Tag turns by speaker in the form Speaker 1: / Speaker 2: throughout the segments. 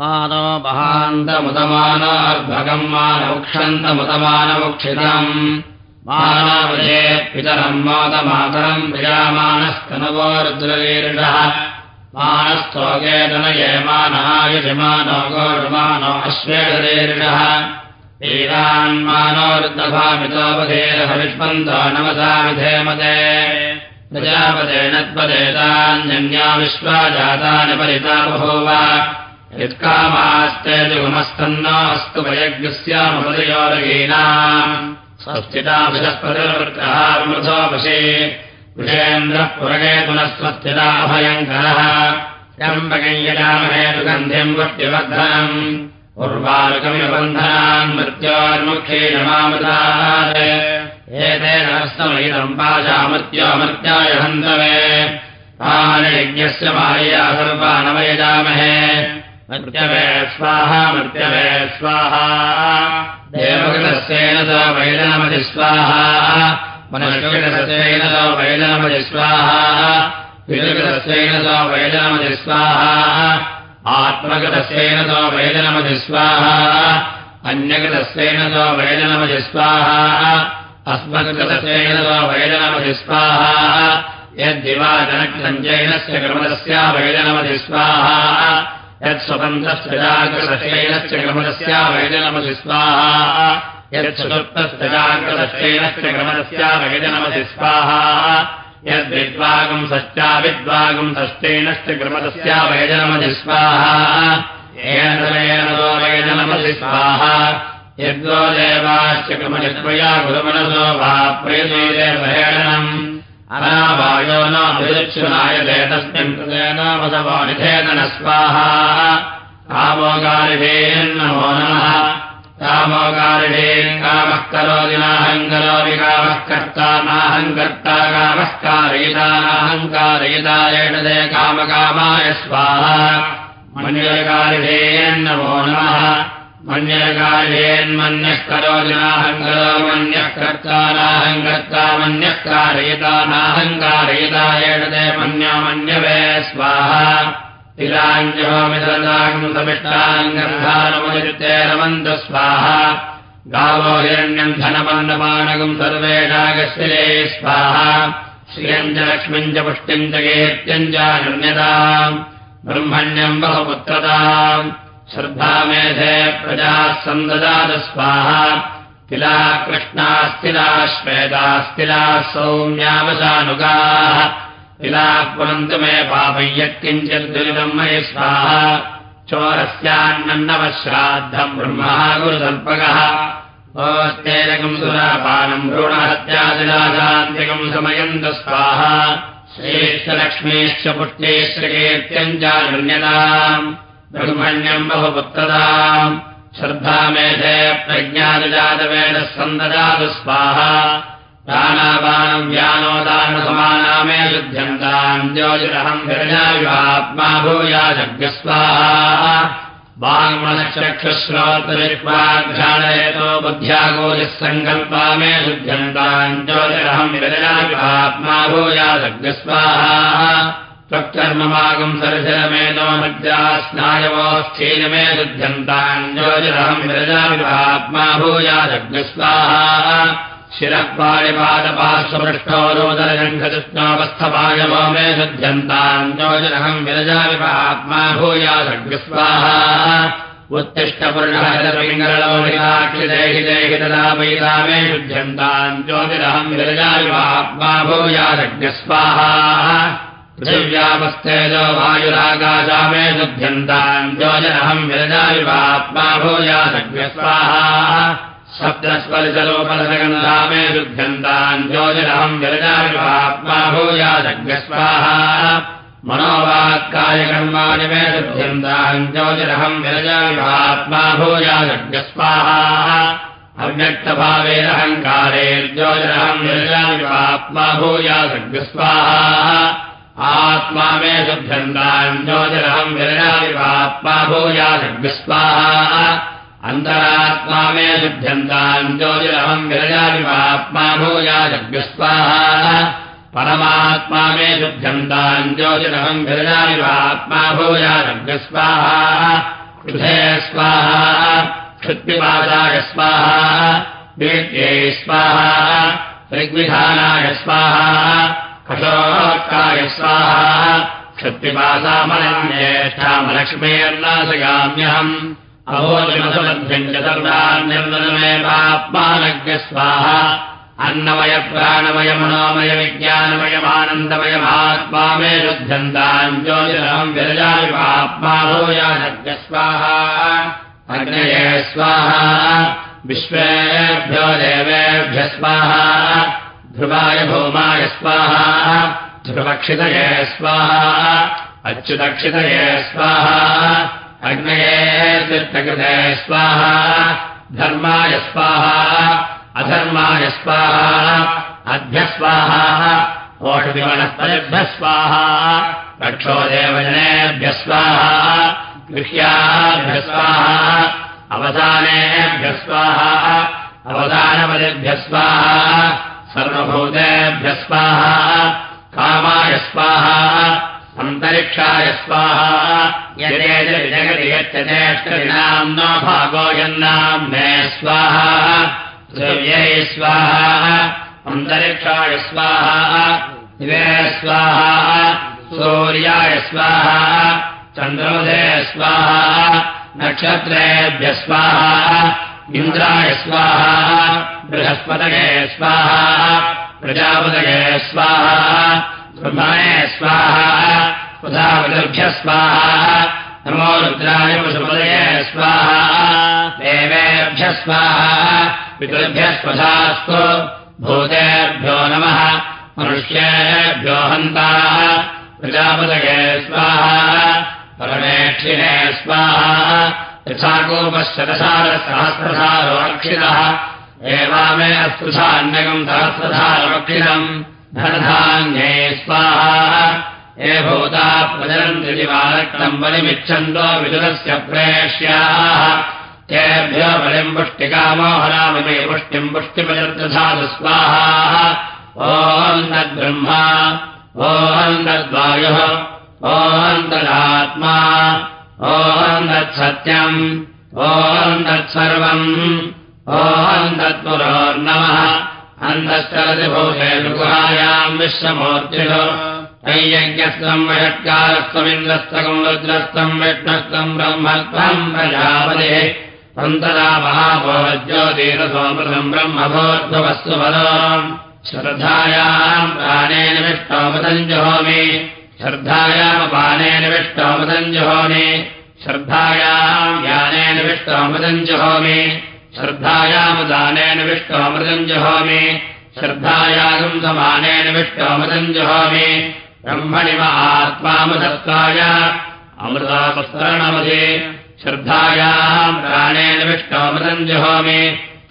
Speaker 1: मानो महान्तमुदमानार्भगम् मानमुक्षन्तमुदमानमुक्षितम्। मानावजे पितरम् मोदमातरम् अश्वेदरीरुषः वीरान्मानोरुद्धभामितोपधेरहविष्पन्तो नमसा विधेमते प्रजापतेनत्पदेतान्यन्या विश्वा जातानि परिता बभूव यत्कामास्ते जुगुमस्तन्नो अस्तु वयज्ञस्यामपदयोरगीना स्वस्तिताभिषस्पतिर्वृत्तः मृथोपशे विषयेन्द्रः पुरगे पुनः स्वस्तिता अभयङ्करः यम्बकञ्जयामहे सुगन्धिम् वट्यवर्धनम् उर्वारुकमिबन्धनान् मृत्योर्मुखे नमामृतात्। एतेन हस्तमयितम् पाशामृत्योमर्त्याय हन्तवे। यज्ञस्य मायया सर्वा नमयजामहे मृत्यवे स्वाहा मृत्यवे स्वाहा। देवकृतस्येन स वैलनमति स्वाहा। पुनश्चेन स वैलनमति स्वाहा। विलकृतस्येन स वैलनमति स्वाहा। आत्मगतस्येन स वैलनमति स्वाहा। अन्यकृतस्येन स वैलनमति स्वाहा। अस्मद्गतस्येन स वैलनमति स्वाहा। यद्दिवाजनक्षञ्जयनस्य क्रमदस्या वैलनमति स्वाहा यत्स्वतन्त्रस्य जागृतशैनस्य क्रमदस्या वैलनमति स्वाहा यच्छतुर्थस्य जागृतशैनस्य क्रमदस्या वैलनमति स्वाहा यद्विद्वागम् षष्टा विद्वागम् षष्टेनश्च क्रमदस्या स्वाहा येन स्वाहा यद्वो देवाश्च क्रमजत्वया गुरुमनसो वा प्रेदेवहेणनम् अनावायो नाभिदक्षुनायते तस्मिन् कृते नामसवानिधेन स्वाहा कामोगारिभेन्नमो नमः। कामोगारिभेन् कामः करोदिनाहङ्करोमि कामः कर्ता नाहङ्कर्ता कामः कारयिता नाहङ्कारयितायेण ते कामकामाय स्वाहा। मन्यकारिभेन्नमो नमः मन्यकार्येन्मन्यः करोदिनाहङ्करो मन्यः कर्ता नाहङ्कर्ता मन्यः कारयिता नाहङ्कारयितायेण ते मन्यो मन्यवे समिष्टाङ्गन्धानमुदितेरमन्त स्वाहा। गावो हिरण्यम् धनमन्नपानकम् सर्वेषागशिले स्वाहा। श्रियम् च लक्ष्मीम् च पुष्टिम् च कीर्त्यम् चान्यताम् ब्रह्मण्यम् बहुपुत्रताम् श्रद्धामेधे प्रजाः सन्ददात स्वाहा। तिला कृष्णास्तिलाः श्वेतास्तिलाः सौम्यावसानुगाः तिलाः पुनन्तु मे पापय्यत्किञ्चिद्दुरितम् मयि स्वाहा। चोरस्यान्नवश्राद्धम् ब्रह्मः गुरुसल्पकः ओस्तेजकम् सुरापानम् भ्रूणहत्यादिलाशान्तिकम् समयन्तु स्वाहा। श्रेष्ठलक्ष्मीश्च पुष्टेश्च कीर्त्यम् ब्रह्मण्यम् बहुपुत्रताम् श्रद्धामेधे प्रज्ञादिजातवेदः सन्ददातु स्वाहा। दानापानम् व्यानोदानसमानामे शुध्यन्ताम् ज्योतिरहम् भूयाजज्ञस्वाहा वाङ्मनश्चक्षुश्रोतरिक्वाघ्राणयतो बुद्ध्यागोजिः सङ्कल्पा मे शुध्यन्ताम् ज्योतिरहम् विरजाविवात्मा भूयाजज्ञस्वाहा मज्जा स्नायवोऽस्थीनमे शुध्यन्ताम् ज्योतिरहम् विरजाविवात्मा भूयाजज्ञस्वाहा शिरः पाणिपादपार्श्वपृष्ठो रोदरजङ्घकृष्णोऽवस्थपायवो मे शुध्यन्ताम् ज्योतिरहम् विरजाविवात्मा भूयाजज्ञस्वाहा उत्तिष्ठपुरुषहरपिङ्गलोहिताक्षिदेहि देहि तदा वैदा मे शुध्यन्ताम् ज्योतिरहम् विरजाविवात्मा भूयाजज्ञस्वाहा पृथिव्यापस्तेजो वायुरागाजा मे शुध्यन्ताम् ज्योतिरहम् विरजाविवात्मा भूयाजज्ञस्वाहा सप्तस्पर्शलोपलसगन्धा मे शुध्यन्ताम् ज्योतिरहम् विरजाविवात्मा भूयाजज्ञस्वाहा मनोवाक्कायकर्माणि मे शुध्यन्ताम् ज्योतिरहम् विरजाविवात्मा भूयाजज्ञस्वाहा अव्यक्तभावेरहङ्कारेर्ज्योतिरहम् विरजाविवात्मा भूयाजज्ञस्वाहा आत्मा मे शुध्यन्ताम् ज्योतिरहम् विरजाविवात्मा भूयाजज्ञस्वाहा अन्तरात्मा मे शुध्यन्ताम् ज्योतिरहम् विरजाविवात्मा भूयाजज्ञस्वाहा परमात्मा मे शुध्यन्ताम् ज्योतिरहम् विरजाविवात्मा भूयाजज्ञस्वाहा क्षुधे स्वाहा क्षुत्पिपादाय स्वाहा वेद्यै स्वाहा ऋग्विधानाय स्वाहा कषोत्काय स्वाहा। क्षुत्पिपासामलक्ष्मीर्नाशगाम्यहम् अभोजमसमध्यम् च सर्वान्निर्मलमेवात्मानज्ञ स्वाहा। मे शुद्धन्ताम् ज्योतिरहम् विरजायुपात्मा भूयानज्ञ स्वाहा। अग्नये स्वाहा। विश्वेभ्यो देवेभ्य स्वाहा ध्रुवाय भौमाय स्वाहा। ध्रुवक्षितये स्वाहा। अच्युतक्षितये स्वाहा। अग्नये चित्तकृते स्वाहा। धर्माय स्वाहा। अधर्माय स्वाहा। अध्यस्वाहा ओषधिवनस्पतिभ्यः स्वाहा। रक्षोदेवजनेभ्यः स्वाहा। गृह्याभ्यः स्वाहा। अवधानेभ्यः स्वाहा। अवधानपदिभ्यः स्वाहा सर्वभूतेभ्यः स्वाहा कामाय स्वाहा अन्तरिक्षाय स्वाहा यच्चेष्टनाम् न भागो यन्नाम्ने स्वाहा द्रव्यै स्वाहा अन्तरिक्षाय स्वाहा दिवे स्वाहा सूर्याय स्वाहा चन्द्रोदे स्वाहा नक्षत्रेभ्य स्वाहा इन्द्राय स्वाहा, बृहस्पतये स्वाहा, प्रजापतये स्वाहा, ब्रह्मणे स्वाहा पुधावृभ्य स्वाहा, नमो रुद्राय पशुपदये स्वाहा, देवेभ्यः स्वाहा, पितृभ्यः स्वधास्तु, भूतेभ्यो नमः, मनुष्येभ्यो हन्ताः, प्रजापतये स्वाहा, परमेक्षिणे स्वाहा यथाकोपशतसारसहस्रसारोक्षितः एवामे अस्पृशान्यकम् सहस्रसारमक्षितम् धनधान्ये स्वाहा। हे भूता प्रजनन्ति बालक्तम् बलिमिच्छन्तो विदुरस्य प्रेष्याः। तेभ्यो बलिम् पुष्टिकामोहरामि पुष्टिम् पुष्टिपजर्दधातु स्वाहा। ॐ तद्ब्रह्मा। ॐ तद्वायुः। ॐ तदात्मा तत्सत्यम् ॐ तत्सर्वम् ॐ तत्पुरोर्नमः अन्तश्चरतिभूषेषुगुहायाम् विश्वमूर्तिषु। अयज्ञस्तम् वषट्कारस्तमिन्द्रस्तकम् रुद्रस्तम् विष्णस्तम् ब्रह्मत्वम् प्रजापतिः। महाभोज्योतिरसोमृतम् ब्रह्मभोद्भवस्तु पदम् श्रद्धायाम् प्राणेन विष्णोमतम् जुहोमि श्रद्धायामपानेन विष्णोमतम् जुहोमि श्रद्धायाम् ज्ञानेन विष्णोमतम् जुहोमि श्रद्धायामुदानेन विष्णोमृतम् जुहोमि श्रद्धायागम् समानेन विष्णोमृतम् जुहोमि ब्रह्मणि महात्मामुदत्ताय अमृतापस्तरणमधे श्रद्धायाम् प्राणेन विष्णोमृतम् जुहोमि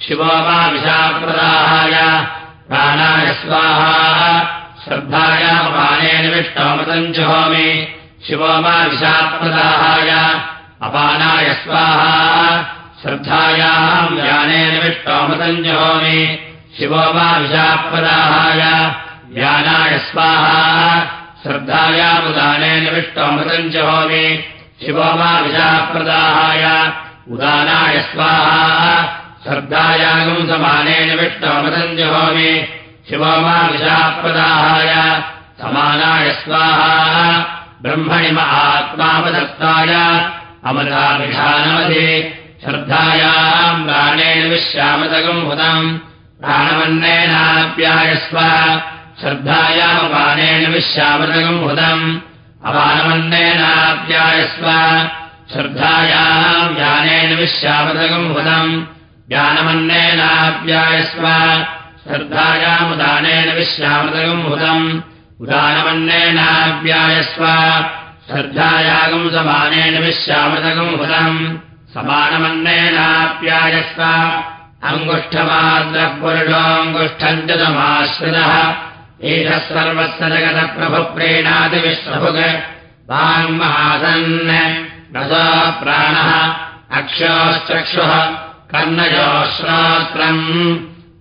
Speaker 1: शिवो मा विशाप्रदाहाय प्राणाय स्वाहा श्रद्धायामपानेन विष्णोमृतम् जुहोमि। शिवो मा विशाप्रदाहाय अपानाय स्वाहा। श्रद्धायाम् ज्ञानेन विष्णोमृतम् जुहोमि। शिवो मा विशाप्रदाहाय ज्ञानाय स्वाहा। श्रद्धायामुदानेन विष्णोमृतम् जुहोमि। शिवो मा विशाप्रदाहाय उदानाय स्वाहा। श्रद्धायागम् समानेन विष्णोमृतम् जुहोमि शिवो मा विशाप्रदाहाय समानाय स्वाहा ब्रह्मणि महात्मापदत्ताय अमृताभिधानमधि श्रद्धायाम् प्राणेन विश्यामतकम् हुतम् प्राणमन्नेनाप्यायस्व श्रद्धायामपानेन विश्यामतकम् हुतम् अपानमन्नेनाप्यायस्व श्रद्धायाम् ज्ञानेन विश्यामतकम् हुतम् ज्ञानमन्नेनाप्यायस्व श्रद्धायामुदानेन विश्यामतकम् हुतम्। उदानमन्नेनाप्यायस्व श्रद्धायागम् समानेन विश्यामृतकम् हुतम्। समानमन्नेनाप्यायस्व अङ्गुष्ठमाद्रः पुरुषोऽङ्गुष्ठम् च समाश्रितः एषः वाङ्महासन् रसो प्राणः। अक्षोश्चक्षुः। कर्णयोश्रोत्रम्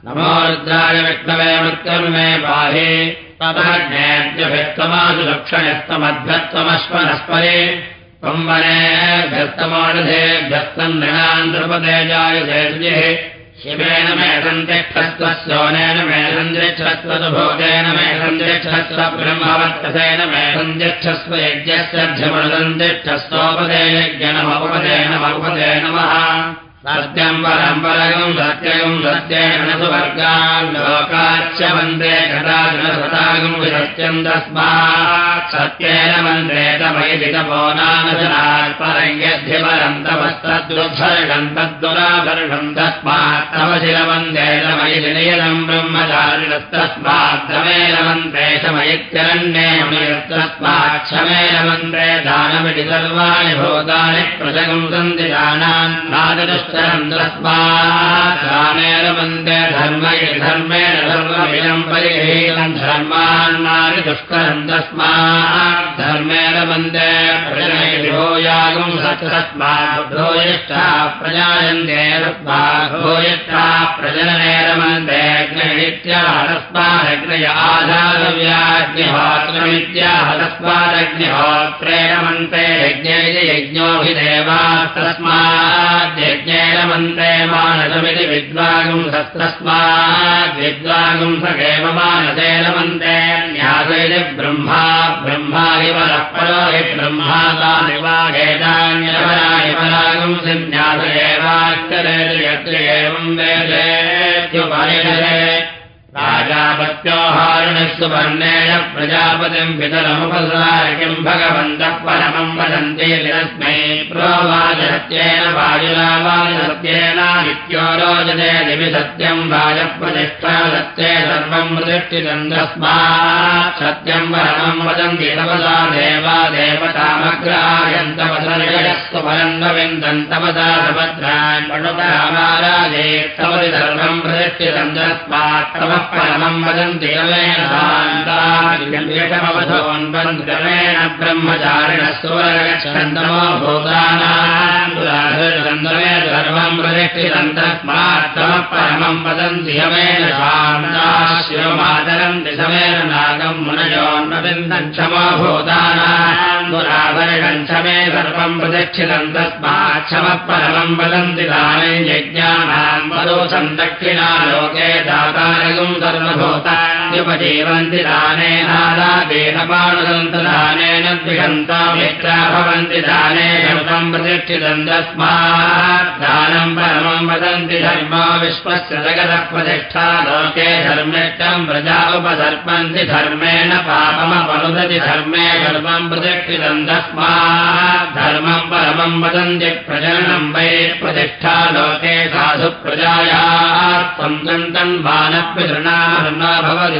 Speaker 1: विशान्तकः तेनान्येनाव्यायस्व नमो रुद्राय विष्णवे मृत्युम् मे पाहि तदग्नेभ्यभित्तमासु लक्षणस्तमद्भ्यत्वमश्वनस्परे त्वम्बनेभ्यस्तमोषधेभ्यस्तम् नृणाम् नृपतेजायुषेषुजिः शिवेन मे सन्तिक्षस्वस्योनेन मे सन्दिक्षस्वभोजेन मे सन्दिक्षस्व ब्रह्मवर्तसेन मे सन्दिक्षस्व यज्ञस्य ध्यमनुसन्दिक्षस्वोपदे यज्ञनमोपदेन मौपदे नमः सत्यम् परम्परगम् सत्यगम् सत्येन सुवर्गान् लोकाच्च वन्दे कदाचनसतागम् विसत्यम् तस्मात् सत्येन जनात् परम् यद्धिपरम् तवस्तद्दुर्धर्षम् तद्दुराधर्षम् तस्मात् तव शिरवन्दे तमयि नियतम् ब्रह्मचारिणस्तस्मात् तमेन वन्दे शमयित्यरण्येमयस्तस्मात् क्षमेन वन्दे दानमिति सर्वाणि भूतानि प्रजगम् सन्ति दानान् अक्षरम् तस्माने धर्म धर्मेण धर्ममिदम् परिहीलम् धर्मान्नानि दुष्करम् तस्मात् धर्मेण वंदे प्रजनयभोयागम् सत्तस्माद्भोयिष्ठा प्रजायन्ते तस्माद्भोयिष्ठा प्रजननेन मन्ते यज्ञ इति मन्त्रे मानसमिति सगेव मानसेन मन्त्रे न्यासैति ब्रह्मा ब्रह्मा इव हि ब्रह्मा सिन्यास एवाक्षरेति यत्र एवम् वेदेत्युपनिषदे राजापत्योहारिणस्तु वर्णेन प्रजापतिम् पितरमुपसार किम् भगवन्तः परमम् वदन्ति तस्मै प्रोवाचसत्येन वायुना वायुसत्येनादित्यो रोचते दिवि सत्यम् वाजप्रतिष्ठा सत्ये सर्वम् तस्मात् सत्यम् परमम् वदन्ति तपसा देवा पणुतरामाराजे तवति सर्वम् प्रतिष्ठितम् तस्मात् तव परमम् वदन्ति यमेन ब्रह्मचारिणस्तुवरगच्छन्दमो भूतानान्दमे सर्वम् प्रतिष्ठितम् तस्मात् तव परमम् वदन्ति यमेन शान्ता शिवमादरन्ति समेन नागम् मुनयोन्नविन्दम् क्षमो भूतानान्दुराभरणम् क्षमे सर्वम् प्रतिष्ठितम् क्षमः परमम् वदन्ति दाने यज्ञानाम् वदोषम् दक्षिणा लोके दातारगम् सर्वभूतान्युपजीवन्ति दानेनादादेन पाणुदन्तदानेन द्विषन्ता मित्रा भवन्ति दानेन प्रतिष्ठितम् तस्मात् दानम् परमम् वदन्ति धर्मो विश्वस्य जगतः प्रतिष्ठा लोके धर्मेष्टम् प्रजा उपसर्पन्ति धर्मेण पापमपनुदति धर्मे सर्वम् तस्मात् धर्मम् परमम् वदन्ति प्रजननम् वै प्रतिष्ठा लोके साधु प्रजायाः सन्तम् मानपितृणामर्म भवति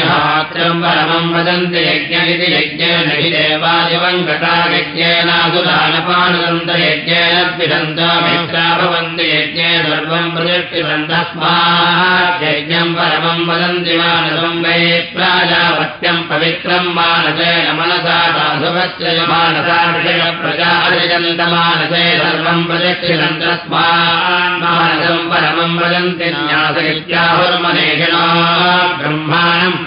Speaker 1: ज्योतिस्तस्मादज्ञहात्रम् परमम् वदन्ति यज्ञ इति यज्ञेन हि देवादिवम् गता यज्ञेनादुदानपानुदन्तयज्ञेन द्विषन्तो मित्रा भवन्ति यज्ञे सर्वम् तस्मात् यज्ञम् परमम् वदन्ति वै प्राजापत्यम् पवित्रम् मानसेन मनसा साधुवस्य मानसा प्रजा मानसे सर्वम् प्रदक्षिणम् तस्मान्मानदम् परमम् वदन्ति ब्रह्माणम्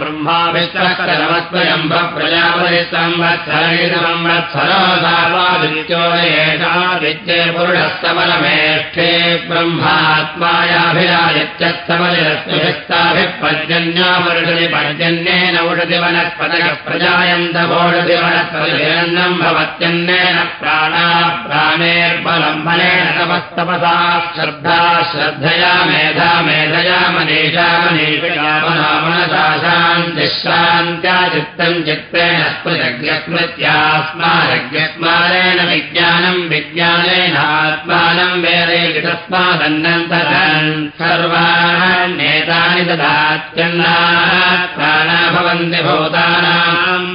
Speaker 1: पुरुषस्तमलमेष्ठे ब्रह्मात्मायाभिरायत्यस्तमलिरस्ताभिपर्जन्यामरुषति पर्जन्येन उषति वनस्पतयः प्रजायन्तमोषति वनस्पतिभिरन्नम् भवत्यन्नेन प्राणा प्राणेर्बलम्बनेन तपस्तपसा श्रद्धा श्रद्धया मेधा मेधया मनीषा मनीषया मनसा शान्तिश्रान्त्या चित्तम् चित्तेन स्मृतज्ञस्मृत्यास्मारज्ञस्मारेण विज्ञानम् विज्ञानेनात्मानम् वेदे तस्मादन्नन्तरन् सर्वाण्येतानि ददात्यन्नात् प्राणा भवन्ति भूतानाम्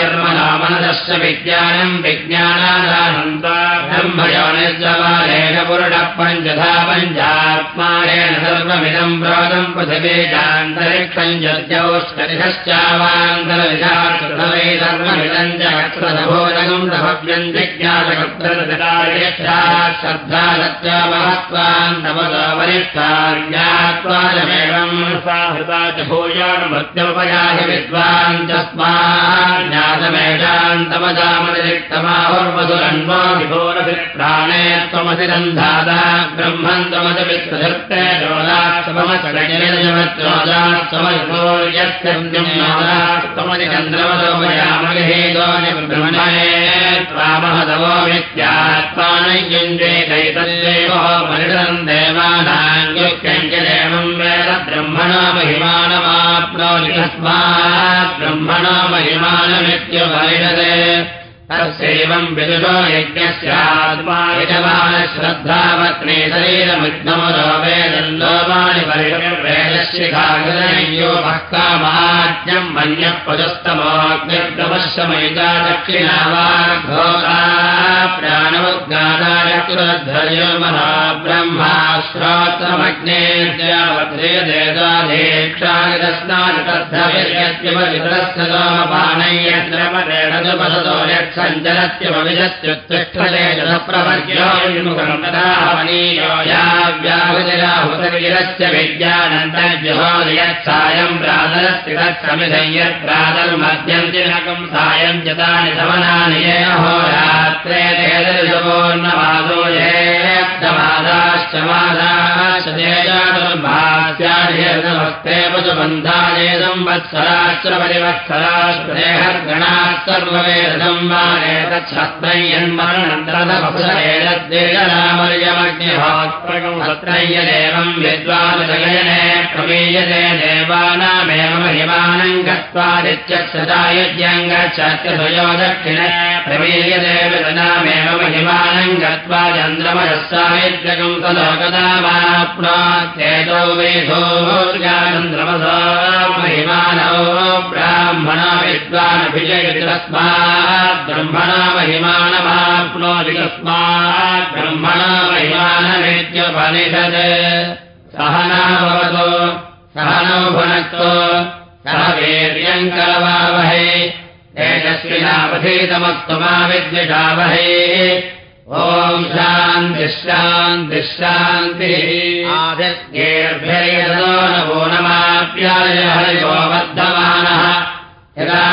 Speaker 1: प्राणैर्मनोमनदश्च विज्ञानम् विज्ञानादानन्ता ब्रह्मयोनिर्जवालेन पुरुणः पञ्चधा पञ्चात्मारेण सर्वमिदम् प्रोदम् पृथिवे चान्तरिक्षम् जद्यौष्करिषश्चावान्तरविधाकृतवै सर्वमिदम् च क्षरभोजगम् भव्यम् जिज्ञातकर्तृता श्रद्धा सत्या महत्त्वान् तपदा वरिष्ठाज्ञात्वाजमेवम् साहृता च तस्मात् ज्ञातमेषाम् तमजामतिरिक्तमाहुर्मधुरन्वा विभोरसि प्राणे त्वमसि रन्धादा ब्रह्मन् त्वमसि चन्द्रमदोमयामगहेदोनि ब्रह्मणे कैतल्येव परिषदम् देवानाङ्गुक्यम् च देवम् वेद ब्रह्मणा महिमानमाप्नोति तस्मात् ब्रह्मणा महिमानमित्युपरिषदे तस्यैवम् विदुषो यज्ञस्यात्मा शरीरमिग्नमरो वेदल्लोमानि परिवेदशिखायो भक्तामाज्ञम् मन्यः पदस्तमोऽग्निर्गमश्रमयिता दक्षिणा वा घोरा प्राणमुद्गादायकृध्वर्यो महा ब्रह्मा श्रोत्रमग्नेर्यावत्रे देदाधेक्षादितस्नादितद्धविर्यत्यपवितरस्य लोमपानय्यद्रमरेण दुपसतो यत् यत् प्रातर्मद्यम् दिनकम् सायम् च तानि समनानि ये अहोरात्रे तेदर्शवोन्नवादो ये मादाश्च मादाश्च तेजानुर्भास्याधिर्नमस्ते पशुबन्धायेदम् वत्सराश्च परिवत्सराश्रेहर्गणात् सर्ववेदम् ्यन्मरणन्तरमर्यमग्निहोत्रयम् विद्वानुजयने प्रमीयते देवानामेव महिमानम् गत्वादित्यक्षदायुज्यम् गच्छत्ययो दक्षिणे विदनामेव महिमानम् गत्वा चन्द्रमयः सायुज्यकम् तदोगदामाप्नोत्येतो वेधोर्गाचन्द्रमसा महिमानौ ब्राह्मणा विद्वानभिजयति तस्मात् ब्रह्मणा महिमानमाप्नोति तस्मात् ब्रह्मणा महिमानमित्युपनिषत्। सहना भवतु सहनौ भुनक्तु सह वीर्यम् करवावहै तेजस्विनावधीतमस्तु मा विद्विषावहै ॐ शान्तिश्शान्तिश्शान्तिः आदिर्गेर्भिर्यदो नवो नमाप्याय हरिवो वर्धमानः। यदा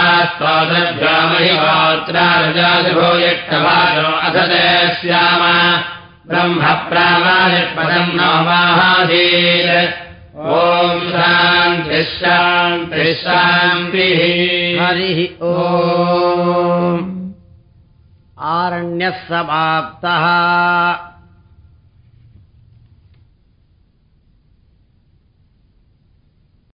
Speaker 1: असते स्याम ब्रह्मप्रावादिपदम् नमाहाधीर ॐ शान्तिः शान्तिः
Speaker 2: हरिः ओ आरण्यः समाप्तः